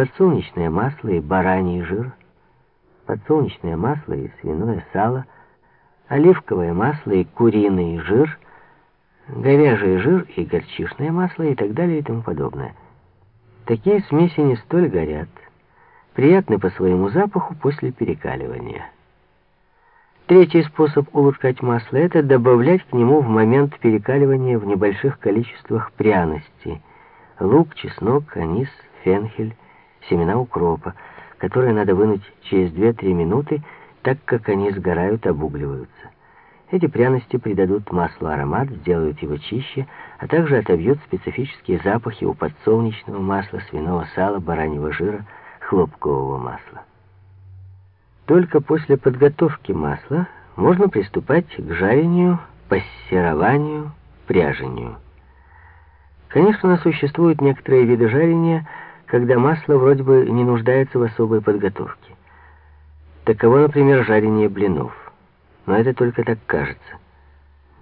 подсолнечное масло и бараний жир, подсолнечное масло и свиное сало, оливковое масло и куриный жир, говяжий жир и горчишное масло и так далее и тому подобное. Такие смеси не столь горят, приятны по своему запаху после перекаливания. Третий способ улучшать масло – это добавлять к нему в момент перекаливания в небольших количествах пряности – лук, чеснок, анис, фенхель, семена укропа, которые надо вынуть через 2-3 минуты, так как они сгорают, обугливаются. Эти пряности придадут маслу аромат, сделают его чище, а также отобьют специфические запахи у подсолнечного масла, свиного сала, бараньего жира, хлопкового масла. Только после подготовки масла можно приступать к жарению, пассерованию, пряжению. Конечно, существуют некоторые виды жарения, когда масло вроде бы не нуждается в особой подготовке. Таково, например, жарение блинов. Но это только так кажется.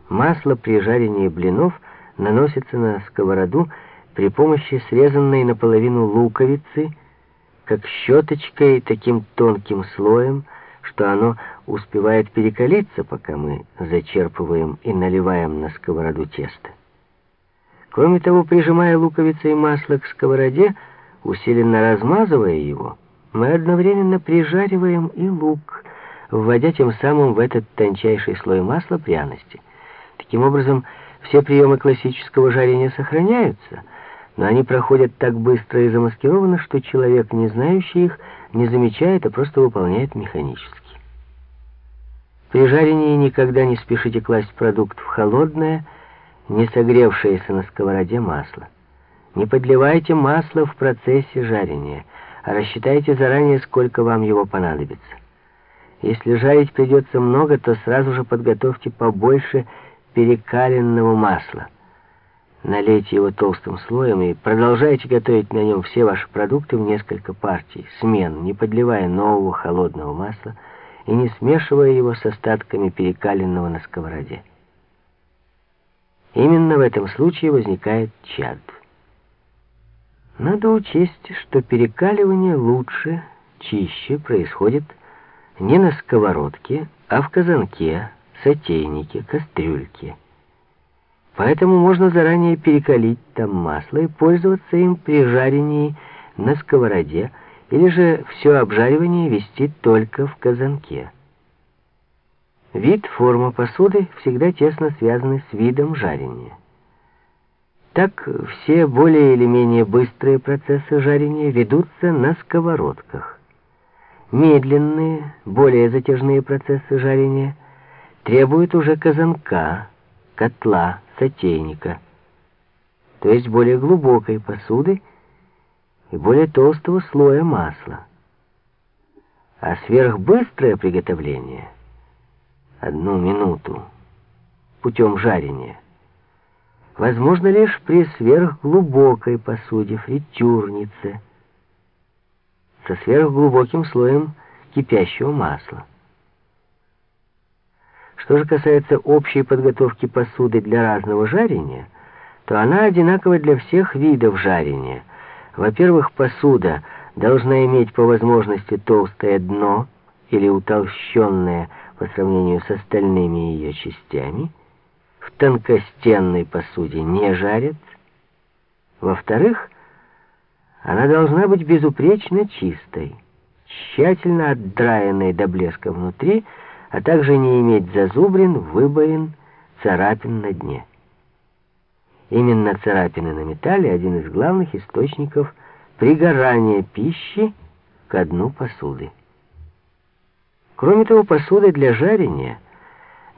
Масло при жарении блинов наносится на сковороду при помощи срезанной наполовину луковицы, как щеточкой таким тонким слоем, что оно успевает перекалиться, пока мы зачерпываем и наливаем на сковороду тесто. Кроме того, прижимая луковицей масло к сковороде, усиленно размазывая его, мы одновременно прижариваем и лук, вводя тем самым в этот тончайший слой масла пряности. Таким образом, все приемы классического жарения сохраняются — но они проходят так быстро и замаскированно, что человек, не знающий их, не замечает, а просто выполняет механически. При жарении никогда не спешите класть продукт в холодное, не согревшееся на сковороде масло. Не подливайте масло в процессе жарения, а рассчитайте заранее, сколько вам его понадобится. Если жарить придется много, то сразу же подготовьте побольше перекаленного масла. Налейте его толстым слоем и продолжайте готовить на нем все ваши продукты в несколько партий, смен, не подливая нового холодного масла и не смешивая его с остатками перекаленного на сковороде. Именно в этом случае возникает чад. Надо учесть, что перекаливание лучше, чище происходит не на сковородке, а в казанке, сотейнике, кастрюльке. Поэтому можно заранее перекалить там масло и пользоваться им при жарении на сковороде, или же все обжаривание вести только в казанке. Вид, форма посуды всегда тесно связаны с видом жарения. Так все более или менее быстрые процессы жарения ведутся на сковородках. Медленные, более затяжные процессы жарения требуют уже казанка, котла, сотейника, то есть более глубокой посуды и более толстого слоя масла. А сверхбыстрое приготовление, одну минуту, путем жарения, возможно лишь при сверхглубокой посуде, фритюрнице, со сверхглубоким слоем кипящего масла. Что же касается общей подготовки посуды для разного жарения, то она одинакова для всех видов жарения. Во-первых, посуда должна иметь по возможности толстое дно или утолщенное по сравнению с остальными ее частями. В тонкостенной посуде не жарят. Во-вторых, она должна быть безупречно чистой, тщательно отдраенной до блеска внутри, а также не иметь зазубрин, выбоин, царапин на дне. Именно царапины на металле один из главных источников пригорания пищи к дну посуды. Кроме того, посуда для жарения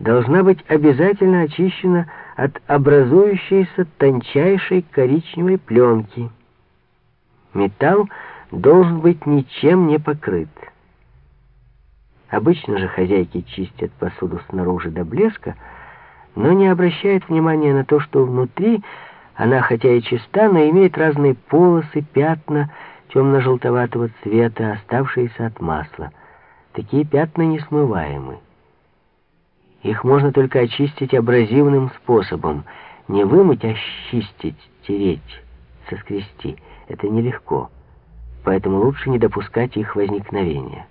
должна быть обязательно очищена от образующейся тончайшей коричневой пленки. Металл должен быть ничем не покрыт. Обычно же хозяйки чистят посуду снаружи до блеска, но не обращают внимания на то, что внутри она, хотя и чиста, но имеет разные полосы, пятна темно-желтоватого цвета, оставшиеся от масла. Такие пятна несмываемы. Их можно только очистить абразивным способом. Не вымыть, а чистить, тереть, соскрести. Это нелегко. поэтому лучше не допускать их возникновения.